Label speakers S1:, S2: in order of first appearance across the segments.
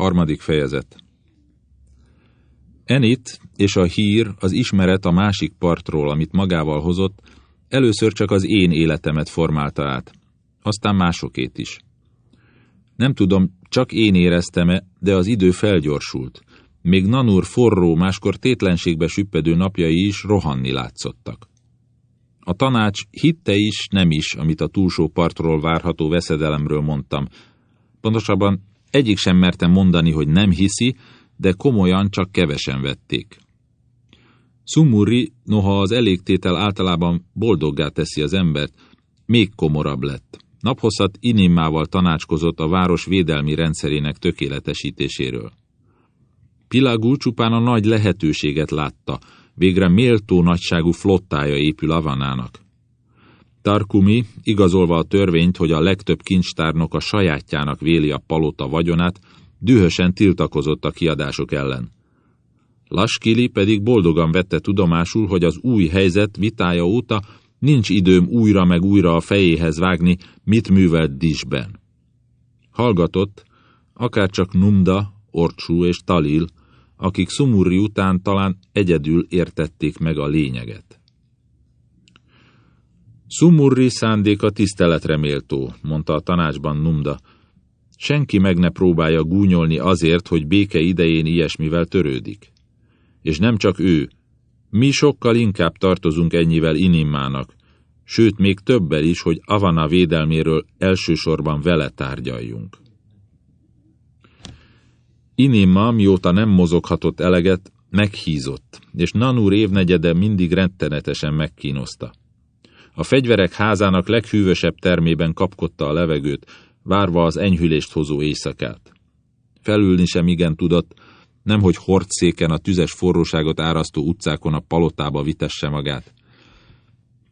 S1: Harmadik fejezet Enit és a hír, az ismeret a másik partról, amit magával hozott, először csak az én életemet formálta át, aztán másokét is. Nem tudom, csak én éreztem-e, de az idő felgyorsult. Még Nanur forró, máskor tétlenségbe süppedő napjai is rohanni látszottak. A tanács hitte is, nem is, amit a túlsó partról várható veszedelemről mondtam. Pontosabban egyik sem mertem mondani, hogy nem hiszi, de komolyan csak kevesen vették. Sumuri, noha az elégtétel általában boldoggá teszi az embert, még komorabb lett. Naphosszat Inimmával tanácskozott a város védelmi rendszerének tökéletesítéséről. Pilagú csupán a nagy lehetőséget látta, végre méltó nagyságú flottája épül Avanának. Tarkumi, igazolva a törvényt, hogy a legtöbb kincstárnok a sajátjának véli a palota vagyonát, dühösen tiltakozott a kiadások ellen. Laskili pedig boldogan vette tudomásul, hogy az új helyzet vitája óta nincs időm újra meg újra a fejéhez vágni, mit művelt Disben. Hallgatott, akárcsak Numda, Orcsú és Talil, akik Szumurri után talán egyedül értették meg a lényeget. Szumurri szándéka tiszteletre méltó, mondta a tanácsban Numda. Senki meg ne próbálja gúnyolni azért, hogy béke idején ilyesmivel törődik. És nem csak ő, mi sokkal inkább tartozunk ennyivel Inimmának, sőt még többel is, hogy Avana védelméről elsősorban vele tárgyaljunk. Inimma, mióta nem mozoghatott eleget, meghízott, és Nanur évnegyede mindig rettenetesen megkínozta. A fegyverek házának leghűvösebb termében kapkodta a levegőt, várva az enyhülést hozó éjszakát. Felülni sem igen tudott, nemhogy hordszéken a tüzes forróságot árasztó utcákon a palotába vitesse magát.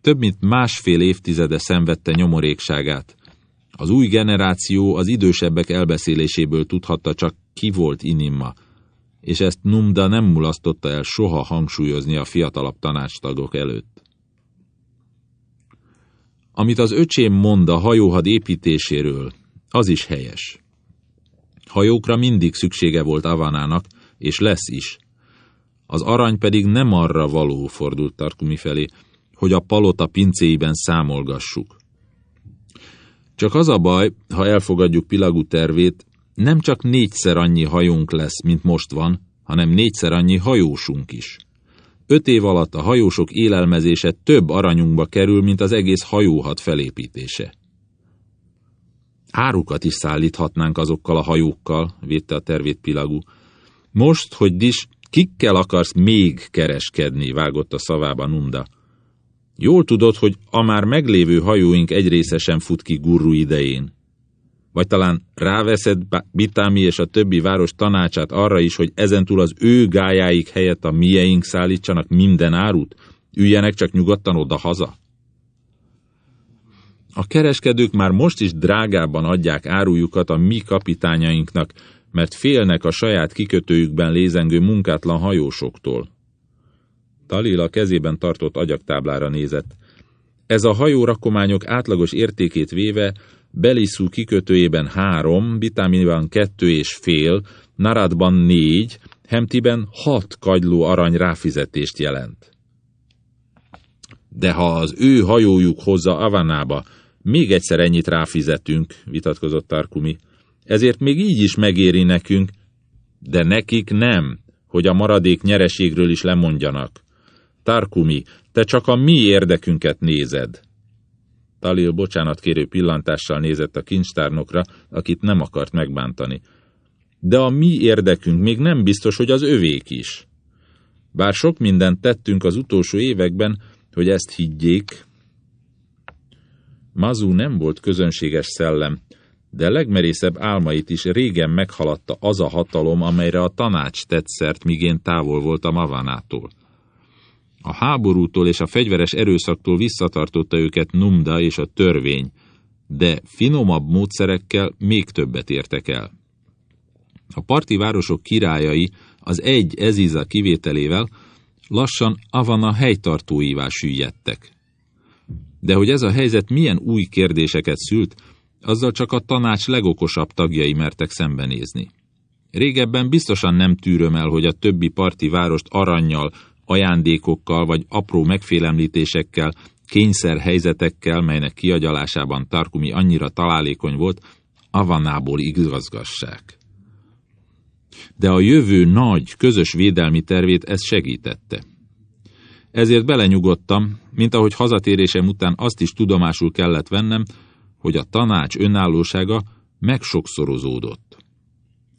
S1: Több mint másfél évtizede szenvedte nyomorékságát. Az új generáció az idősebbek elbeszéléséből tudhatta csak, ki volt Inimma, és ezt Numda nem mulasztotta el soha hangsúlyozni a fiatalabb tanácstagok előtt. Amit az öcsém mond a hajóhad építéséről, az is helyes. Hajókra mindig szüksége volt Avanának, és lesz is. Az arany pedig nem arra való, fordult Tarkumi felé, hogy a palota pincéiben számolgassuk. Csak az a baj, ha elfogadjuk Pilagú tervét, nem csak négyszer annyi hajónk lesz, mint most van, hanem négyszer annyi hajósunk is. Öt év alatt a hajósok élelmezése több aranyunkba kerül, mint az egész hajóhat felépítése. Árukat is szállíthatnánk azokkal a hajókkal, védte a tervét Pilagú. Most, hogy Dis, kikkel akarsz még kereskedni, vágott a szavába Nunda. Jól tudod, hogy a már meglévő hajóink egy része sem fut ki gurru idején. Vagy talán ráveszed Bitámi és a többi város tanácsát arra is, hogy ezentúl az ő gályáik helyett a mieink szállítsanak minden árut, üljenek csak nyugodtan oda-haza? A kereskedők már most is drágábban adják árujukat a mi kapitányainknak, mert félnek a saját kikötőjükben lézengő munkátlan hajósoktól. Talil a kezében tartott agyaktáblára nézett. Ez a hajórakományok átlagos értékét véve Beliszú kikötőjében három, Bitámiban kettő és fél, Naradban négy, Hemtiben hat kagyló arany ráfizetést jelent. De ha az ő hajójuk hozza Avanába, még egyszer ennyit ráfizetünk, vitatkozott Tarkumi. Ezért még így is megéri nekünk, de nekik nem, hogy a maradék nyereségről is lemondjanak. Tarkumi, te csak a mi érdekünket nézed. Talil kérő pillantással nézett a kincstárnokra, akit nem akart megbántani. De a mi érdekünk még nem biztos, hogy az övék is. Bár sok mindent tettünk az utolsó években, hogy ezt higgyék, Mazú nem volt közönséges szellem, de legmerészebb álmait is régen meghaladta az a hatalom, amelyre a tanács tett szert, migén távol volt a Mavanától. A háborútól és a fegyveres erőszaktól visszatartotta őket Numda és a törvény, de finomabb módszerekkel még többet értek el. A parti városok királyai az egy Eziza kivételével lassan Avana helytartóivá süllyedtek. De hogy ez a helyzet milyen új kérdéseket szült, azzal csak a tanács legokosabb tagjai mertek szembenézni. Régebben biztosan nem tűröm el, hogy a többi parti várost arannyal, ajándékokkal vagy apró megfélemlítésekkel, kényszerhelyzetekkel, melynek kiagyalásában Tarkumi annyira találékony volt, avanából igazgassák. De a jövő nagy, közös védelmi tervét ez segítette. Ezért belenyugodtam, mint ahogy hazatérésem után azt is tudomásul kellett vennem, hogy a tanács önállósága megsokszorozódott.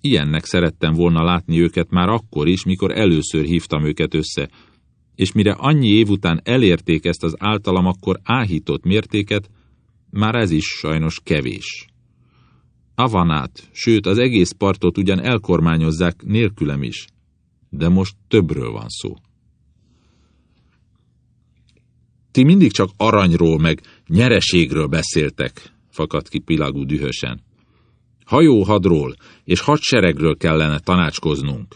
S1: Ilyennek szerettem volna látni őket már akkor is, mikor először hívtam őket össze, és mire annyi év után elérték ezt az általam akkor áhított mértéket, már ez is sajnos kevés. Avanát, sőt az egész partot ugyan elkormányozzák nélkülem is, de most többről van szó. Ti mindig csak aranyról meg nyereségről beszéltek, fakadt ki Pilagú dühösen. Hajóhadról és hadseregről kellene tanácskoznunk.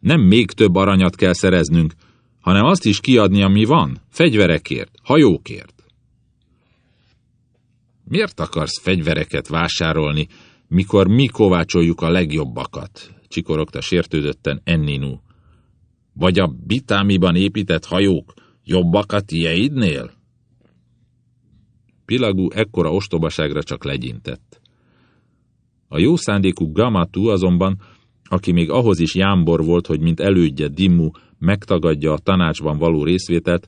S1: Nem még több aranyat kell szereznünk, hanem azt is kiadni, ami van, fegyverekért, hajókért. Miért akarsz fegyvereket vásárolni, mikor mi kovácsoljuk a legjobbakat? csikorogta sértődötten Enninu. Vagy a bitámiban épített hajók jobbak a? Pilagú ekkora ostobaságra csak legyintett. A jó szándékú Gamatu azonban, aki még ahhoz is jámbor volt, hogy mint elődje Dimmu megtagadja a tanácsban való részvételt,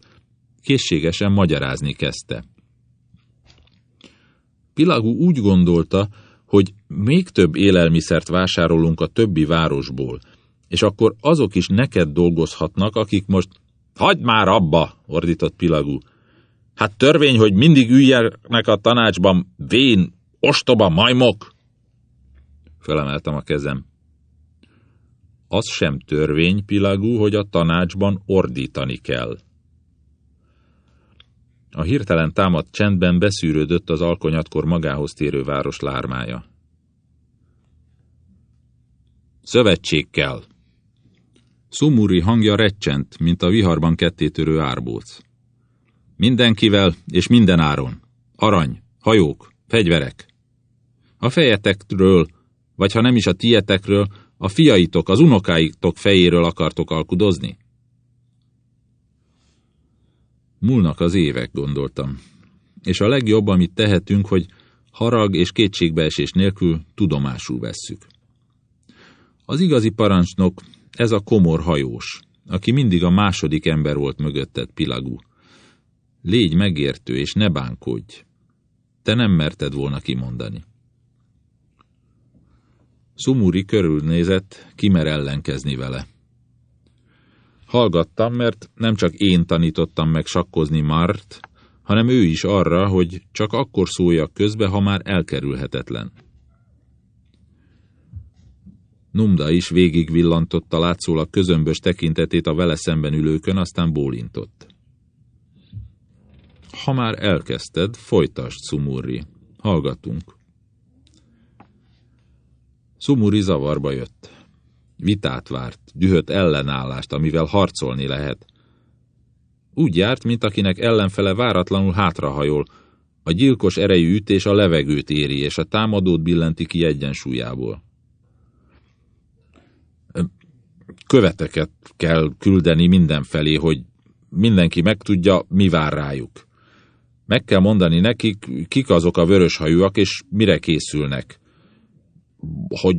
S1: készségesen magyarázni kezdte. Pilagú úgy gondolta, hogy még több élelmiszert vásárolunk a többi városból, és akkor azok is neked dolgozhatnak, akik most... Hagyd már abba, ordított Pilagú. Hát törvény, hogy mindig üljenek a tanácsban vén, ostoba majmok! Felemeltem a kezem. Az sem törvény, Pilagú, hogy a tanácsban ordítani kell. A hirtelen támadt csendben beszűrődött az alkonyatkor magához térő város lármája. Szövetség kell! Szumuri hangja recsent, mint a viharban kettétörő árbóc. Mindenkivel és minden áron. Arany, hajók, fegyverek. A fejetekről, vagy ha nem is a tietekről, a fiaitok, az unokáitok fejéről akartok alkudozni? Múlnak az évek, gondoltam. És a legjobb, amit tehetünk, hogy harag és kétségbeesés nélkül tudomásul vesszük. Az igazi parancsnok, ez a komor hajós, aki mindig a második ember volt mögötted, Pilagú. Légy megértő, és ne bánkodj. Te nem merted volna kimondani. Szumuri körülnézett, kimer ellenkezni vele. Hallgattam, mert nem csak én tanítottam meg sakkozni Mart, hanem ő is arra, hogy csak akkor szóljak közbe, ha már elkerülhetetlen. Numda is végig villantotta látszólag közömbös tekintetét a vele szemben ülőkön, aztán bólintott. Ha már elkezdted, folytasd, Szumurri. Hallgatunk. Szumuri zavarba jött. Vitát várt, dühött ellenállást, amivel harcolni lehet. Úgy járt, mint akinek ellenfele váratlanul hátrahajol, a gyilkos erejű ütés a levegőt éri, és a támadót billenti ki egyensúlyából. Követeket kell küldeni mindenfelé, hogy mindenki megtudja, mi vár rájuk. Meg kell mondani nekik, kik azok a vöröshajúak, és mire készülnek. Hogy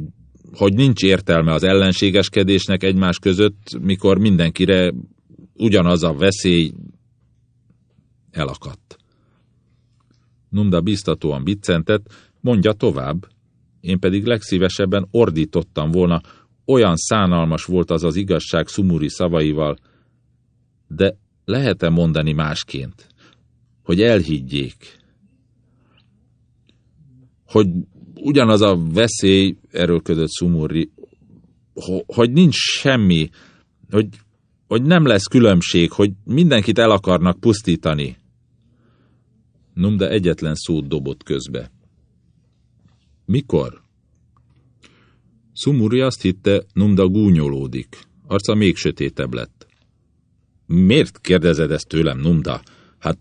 S1: hogy nincs értelme az ellenségeskedésnek egymás között, mikor mindenkire ugyanaz a veszély elakadt. Nunda biztatóan biccentett, mondja tovább, én pedig legszívesebben ordítottam volna, olyan szánalmas volt az az igazság Szumuri szavaival, de lehet-e mondani másként, hogy elhiggyék, hogy ugyanaz a veszély, erőlködött Szumurri, hogy nincs semmi, hogy, hogy nem lesz különbség, hogy mindenkit el akarnak pusztítani. Numda egyetlen szót dobott közbe. Mikor? Szumuri azt hitte, Numda gúnyolódik. Arca még sötétebb lett. Miért kérdezed ezt tőlem, Numda? Hát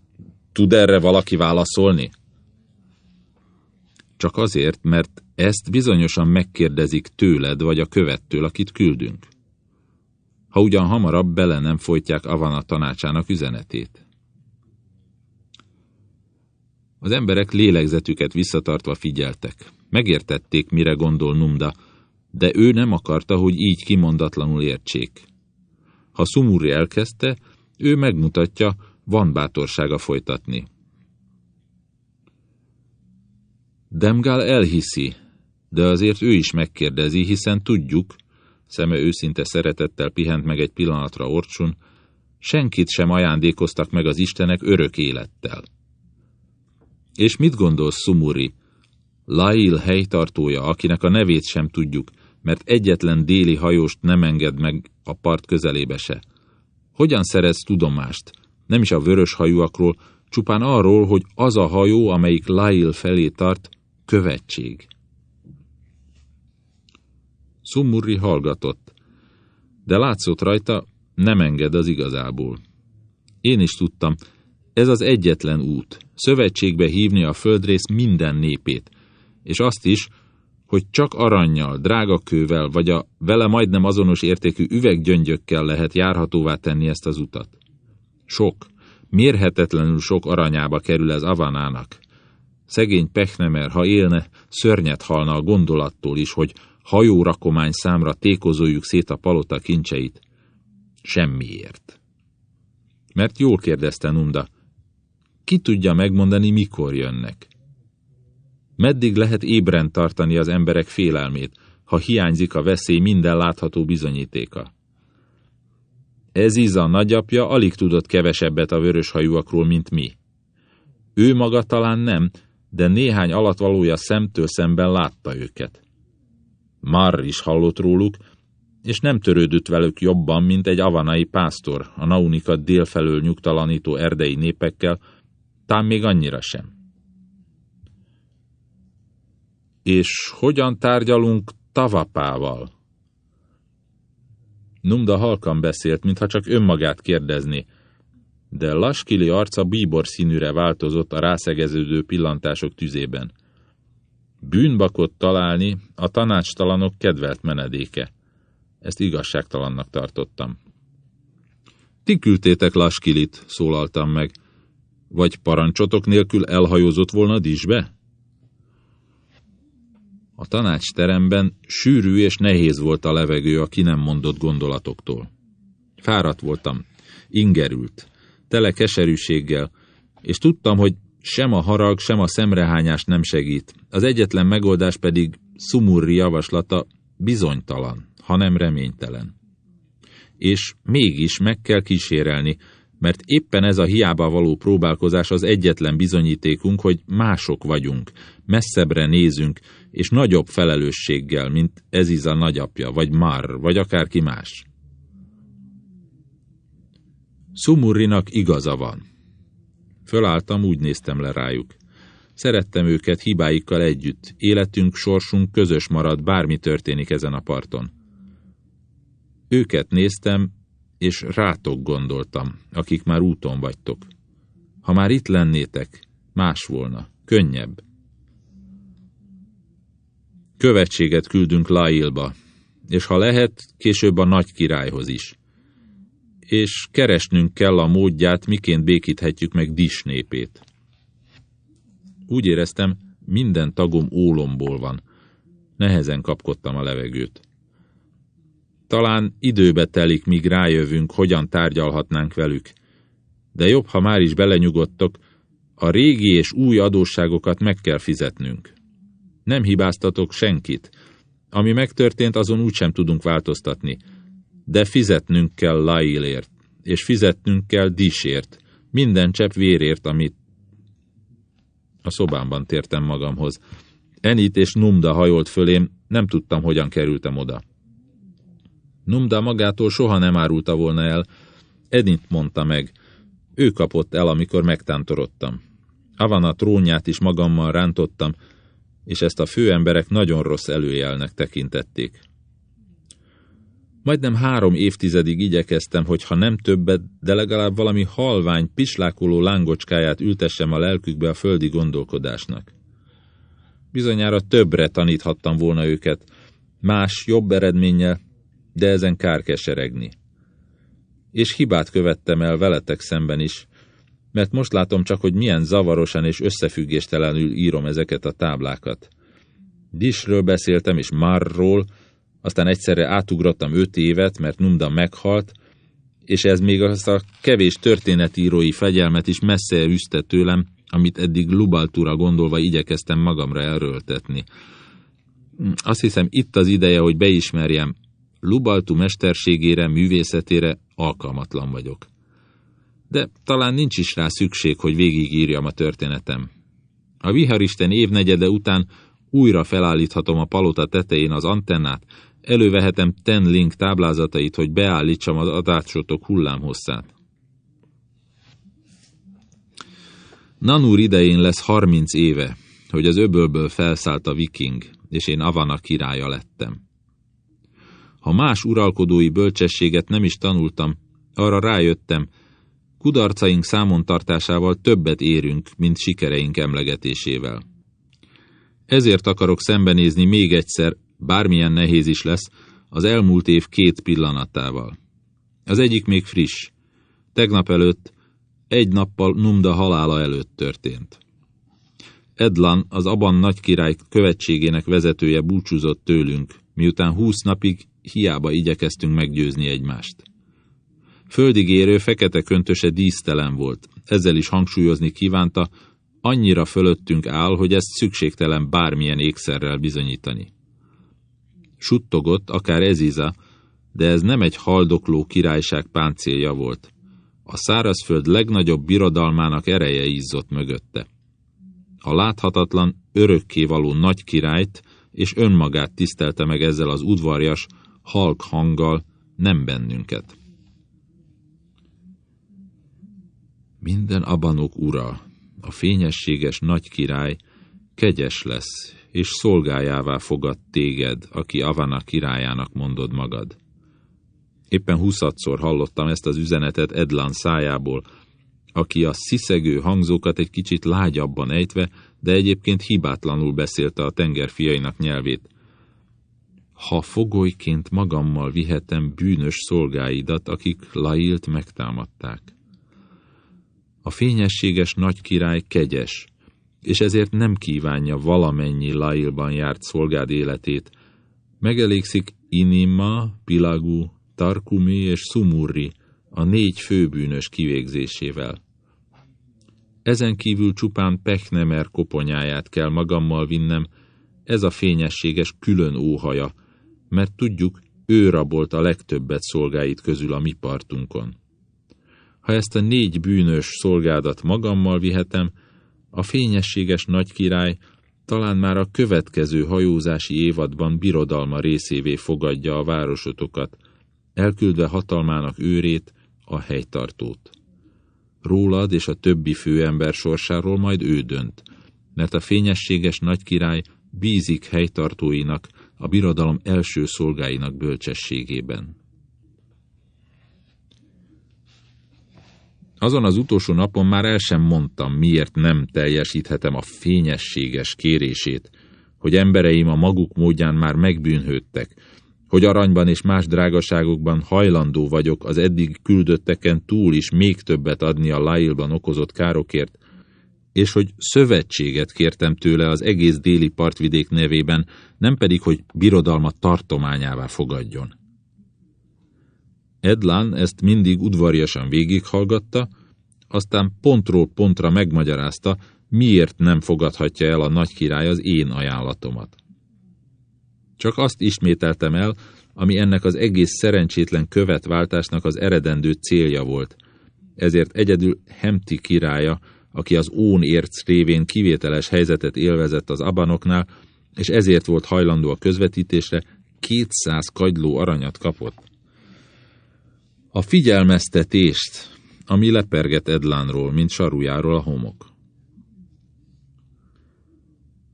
S1: tud erre valaki válaszolni? Csak azért, mert ezt bizonyosan megkérdezik tőled vagy a követtől, akit küldünk. Ha ugyan hamarabb bele nem folytják Avana tanácsának üzenetét. Az emberek lélegzetüket visszatartva figyeltek. Megértették, mire gondol Numda, de ő nem akarta, hogy így kimondatlanul értsék. Ha Sumuri elkezdte, ő megmutatja, van bátorsága folytatni. Demgál elhiszi, de azért ő is megkérdezi, hiszen tudjuk, szeme őszinte szeretettel pihent meg egy pillanatra orcsun, senkit sem ajándékoztak meg az Istenek örök élettel. És mit gondol Sumuri, Lail helytartója, akinek a nevét sem tudjuk, mert egyetlen déli hajóst nem enged meg a part közelébe se. Hogyan szerez tudomást, nem is a vörös hajúakról, csupán arról, hogy az a hajó, amelyik Lail felé tart, követség. Sumurri hallgatott, de látszott rajta, nem enged az igazából. Én is tudtam, ez az egyetlen út, szövetségbe hívni a földrész minden népét, és azt is, hogy csak aranyjal, drágakővel vagy a vele majdnem azonos értékű üveggyöngyökkel lehet járhatóvá tenni ezt az utat. Sok, mérhetetlenül sok aranyába kerül ez Avanának. Szegény Pechnemer, ha élne, szörnyet halna a gondolattól is, hogy hajórakomány számra tékozoljuk szét a palota kincseit. Semmiért. Mert jól kérdezte Nunda, ki tudja megmondani, mikor jönnek? Meddig lehet ébren tartani az emberek félelmét, ha hiányzik a veszély minden látható bizonyítéka? Ez Iza nagyapja alig tudott kevesebbet a vöröshajúakról, mint mi. Ő maga talán nem, de néhány alatvalója szemtől szemben látta őket. Mar is hallott róluk, és nem törődött velük jobban, mint egy avanai pásztor, a naunikat délfelől nyugtalanító erdei népekkel, tám még annyira sem. És hogyan tárgyalunk Tavapával? Numda halkan beszélt, mintha csak önmagát kérdezni, de Laskili arca bíbor színűre változott a rászegeződő pillantások tüzében. Bűnbakot találni a tanácstalanok kedvelt menedéke. Ezt igazságtalannak tartottam. Ti küldtétek Laskilit, szólaltam meg. Vagy parancsotok nélkül elhajózott volna Disbe? A tanácsteremben sűrű és nehéz volt a levegő a ki nem mondott gondolatoktól. Fáradt voltam, ingerült, tele keserűséggel, és tudtam, hogy sem a harag, sem a szemrehányás nem segít. Az egyetlen megoldás pedig Szumurri javaslata bizonytalan, hanem reménytelen. És mégis meg kell kísérelni, mert éppen ez a hiába való próbálkozás az egyetlen bizonyítékunk, hogy mások vagyunk, messzebbre nézünk, és nagyobb felelősséggel, mint Eziza nagyapja, vagy Mar, vagy akárki más. Szumurrinak igaza van. Fölálltam, úgy néztem le rájuk. Szerettem őket hibáikkal együtt, életünk, sorsunk közös marad, bármi történik ezen a parton. Őket néztem, és rátok gondoltam, akik már úton vagytok. Ha már itt lennétek, más volna, könnyebb. Követséget küldünk Lailba, és ha lehet, később a nagy királyhoz is. És keresnünk kell a módját, miként békíthetjük meg Dis népét. Úgy éreztem, minden tagom ólomból van. Nehezen kapkodtam a levegőt. Talán időbe telik, míg rájövünk, hogyan tárgyalhatnánk velük. De jobb, ha már is belenyugodtok, a régi és új adósságokat meg kell fizetnünk. Nem hibáztatok senkit. Ami megtörtént, azon úgysem tudunk változtatni. De fizetnünk kell Lailért, és fizetnünk kell Disért, minden csepp vérért, amit... A szobámban tértem magamhoz. Enit és Numda hajolt fölém, nem tudtam, hogyan kerültem oda. Numda magától soha nem árulta volna el, Enit mondta meg. Ő kapott el, amikor megtántorodtam. Avana trónját is magammal rántottam, és ezt a főemberek nagyon rossz előjelnek tekintették. Majdnem három évtizedig igyekeztem, hogy ha nem többet, de legalább valami halvány, pislákoló lángocskáját ültessem a lelkükbe a földi gondolkodásnak. Bizonyára többre taníthattam volna őket, más, jobb eredménnyel, de ezen kár keseregni. És hibát követtem el veletek szemben is, mert most látom csak, hogy milyen zavarosan és összefüggéstelenül írom ezeket a táblákat. Disről beszéltem, és Marról, aztán egyszerre átugrottam öt évet, mert Numda meghalt, és ez még azt a kevés történetírói fegyelmet is messze üzte tőlem, amit eddig Lubaltura gondolva igyekeztem magamra erőltetni. Azt hiszem itt az ideje, hogy beismerjem, Lubaltu mesterségére, művészetére alkalmatlan vagyok. De talán nincs is rá szükség, hogy végigírjam a történetem. A viharisten évnegyede után újra felállíthatom a palota tetején az antennát, elővehetem Tenlink táblázatait, hogy beállítsam az adásotok hullámhosszát. Nanúr idején lesz harminc éve, hogy az öbölből felszállt a viking, és én Avana királya lettem. Ha más uralkodói bölcsességet nem is tanultam, arra rájöttem, kudarcaink számon tartásával többet érünk, mint sikereink emlegetésével. Ezért akarok szembenézni még egyszer, bármilyen nehéz is lesz, az elmúlt év két pillanatával. Az egyik még friss. Tegnap előtt, egy nappal Numda halála előtt történt. Edlan, az Aban nagykirály követségének vezetője búcsúzott tőlünk, miután húsz napig hiába igyekeztünk meggyőzni egymást. Földig érő fekete köntöse dísztelen volt, ezzel is hangsúlyozni kívánta, annyira fölöttünk áll, hogy ezt szükségtelen bármilyen ékszerrel bizonyítani. Suttogott, akár Eziza, de ez nem egy haldokló királyság páncélja volt. A szárazföld legnagyobb birodalmának ereje izzott mögötte. A láthatatlan, örökkévaló nagy királyt és önmagát tisztelte meg ezzel az udvarjas, halk hanggal, nem bennünket. Minden abanok ura, a fényességes nagy király, kegyes lesz, és szolgájává fogad téged, aki Avana királyának mondod magad. Éppen huszadszor hallottam ezt az üzenetet Edlan szájából, aki a sziszegő hangzókat egy kicsit lágyabban ejtve, de egyébként hibátlanul beszélte a tengerfiainak nyelvét. Ha fogolyként magammal vihetem bűnös szolgáidat, akik Lailt megtámadták. A fényességes nagy király kegyes, és ezért nem kívánja valamennyi Lailban járt szolgád életét. Megelégszik Inima, Pilagu, Tarkumi és Sumurri a négy főbűnös kivégzésével. Ezen kívül csupán Pechnemer koponyáját kell magammal vinnem, ez a fényességes külön óhaja, mert tudjuk, ő rabolt a legtöbbet szolgáit közül a mi partunkon. Ha ezt a négy bűnös szolgádat magammal vihetem, a fényességes nagy király talán már a következő hajózási évadban birodalma részévé fogadja a városotokat, elküldve hatalmának őrét, a helytartót. Rólad és a többi főember sorsáról majd ő dönt, mert a fényességes nagy király bízik helytartóinak, a birodalom első szolgáinak bölcsességében. Azon az utolsó napon már el sem mondtam, miért nem teljesíthetem a fényességes kérését, hogy embereim a maguk módján már megbűnhődtek, hogy aranyban és más drágaságokban hajlandó vagyok az eddig küldötteken túl is még többet adni a Lailban okozott károkért, és hogy szövetséget kértem tőle az egész déli partvidék nevében, nem pedig, hogy birodalma tartományává fogadjon. Edlan ezt mindig udvarjasan végighallgatta, aztán pontról pontra megmagyarázta, miért nem fogadhatja el a nagy király az én ajánlatomat. Csak azt ismételtem el, ami ennek az egész szerencsétlen követváltásnak az eredendő célja volt. Ezért egyedül Hemti királya, aki az ón érc révén kivételes helyzetet élvezett az abanoknál, és ezért volt hajlandó a közvetítésre, 200 kagyló aranyat kapott. A figyelmeztetést, ami leperget Edlánról, mint sarujáról a homok.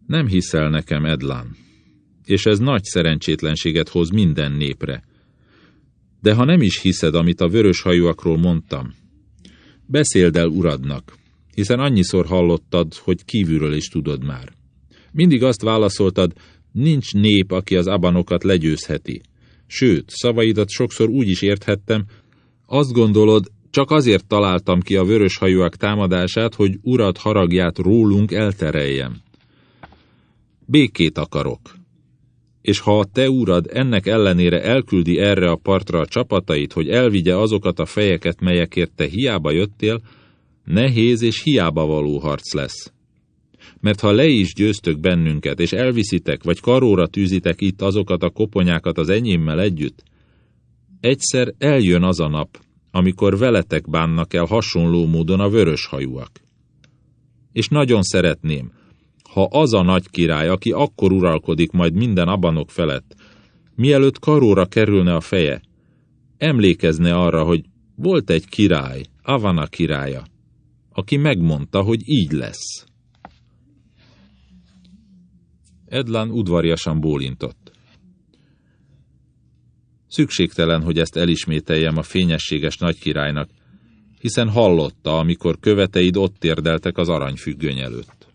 S1: Nem hiszel nekem, Edlán, és ez nagy szerencsétlenséget hoz minden népre. De ha nem is hiszed, amit a vörös hajúakról mondtam, beszéld el uradnak, hiszen annyiszor hallottad, hogy kívülről is tudod már. Mindig azt válaszoltad, nincs nép, aki az abanokat legyőzheti. Sőt, szavaidat sokszor úgy is érthettem, azt gondolod, csak azért találtam ki a vöröshajúak támadását, hogy urad haragját rólunk eltereljem. Békét akarok. És ha a te urad ennek ellenére elküldi erre a partra a csapatait, hogy elvigye azokat a fejeket, melyekért te hiába jöttél, nehéz és hiába való harc lesz. Mert ha le is győztök bennünket, és elviszitek, vagy karóra tűzitek itt azokat a koponyákat az enyémmel együtt, egyszer eljön az a nap, amikor veletek bánnak el hasonló módon a vörös hajúak. És nagyon szeretném, ha az a nagy király, aki akkor uralkodik majd minden abanok felett, mielőtt karóra kerülne a feje, emlékezne arra, hogy volt egy király, Avana királya, aki megmondta, hogy így lesz. Edlan udvariasan bólintott. Szükségtelen, hogy ezt elismételjem a fényességes nagykirálynak, hiszen hallotta, amikor követeid ott térdeltek az aranyfüggöny előtt.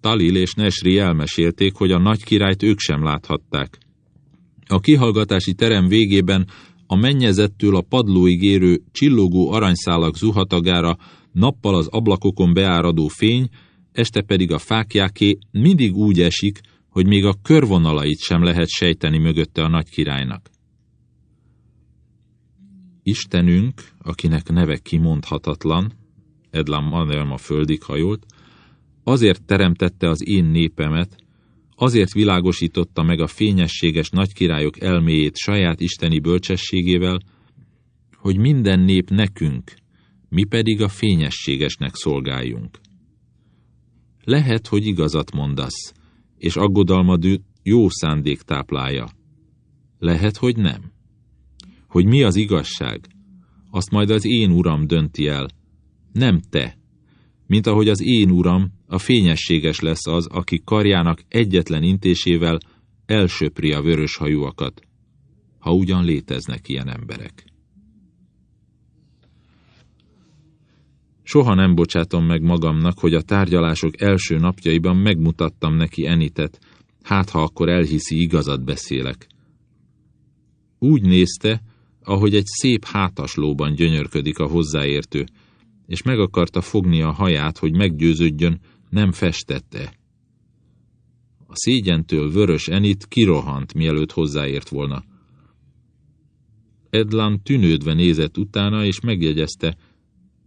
S1: Talil és Nesri elmesélték, hogy a nagy királyt ők sem láthatták. A kihallgatási terem végében a mennyezettől a padlóig érő csillogó aranyszálak zuhatagára nappal az ablakokon beáradó fény, este pedig a fákjáké mindig úgy esik, hogy még a körvonalait sem lehet sejteni mögötte a nagy királynak. Istenünk, akinek neve kimondhatatlan, Edlam Manelma földig hajolt, azért teremtette az én népemet, azért világosította meg a fényességes nagykirályok elméjét saját isteni bölcsességével, hogy minden nép nekünk, mi pedig a fényességesnek szolgáljunk. Lehet, hogy igazat mondasz, és aggodalmad jó szándék táplálja. Lehet, hogy nem. Hogy mi az igazság, azt majd az én uram dönti el, nem te. Mint ahogy az én uram, a fényességes lesz az, aki karjának egyetlen intésével elsöpri a vörös hajúakat, ha ugyan léteznek ilyen emberek. Soha nem bocsátom meg magamnak, hogy a tárgyalások első napjaiban megmutattam neki Enitet, hát ha akkor elhiszi, igazat beszélek. Úgy nézte, ahogy egy szép hátaslóban gyönyörködik a hozzáértő, és meg akarta fogni a haját, hogy meggyőződjön, nem festette. A szégyentől vörös Enit kirohant, mielőtt hozzáért volna. Edlan tűnődve nézett utána, és megjegyezte,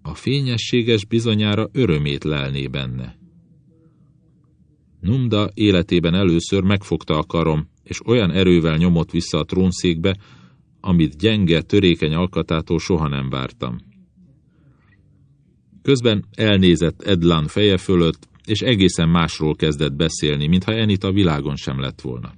S1: a fényességes bizonyára örömét lelné benne. Numda életében először megfogta a karom, és olyan erővel nyomott vissza a trónszékbe, amit gyenge, törékeny alkatától soha nem vártam. Közben elnézett Edlan feje fölött, és egészen másról kezdett beszélni, mintha Enit a világon sem lett volna.